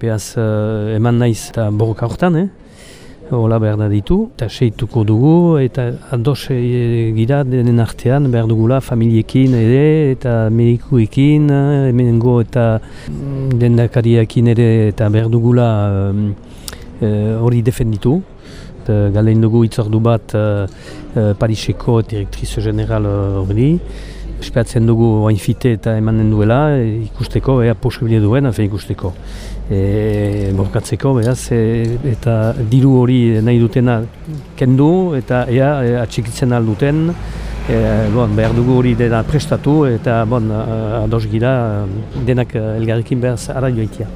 Beaz, uh, eman naiz eta borroka hortan, eh? Hola behar da ditu, eta seituko dugu, eta ados e, gira denen artean behar dugula familiekin ere, eta medikuekin, hemenengo eta mm, dendakariakin ere, eta behar dugula hori defenditu. Galein dugu itzordu bat uh, uh, Pariseko direktriz general hori. Espeatzen dugu oainfite eta emanen duela, ikusteko, ea posibilia duen, hafe ikusteko. E, borkatzeko, behaz, e, eta diru hori nahi dutena kendu, eta ea e, atxikitzen alduten, e, bon, behar dugu hori dena prestatu, eta bon, ados gira denak elgarrekin behaz ara joitia.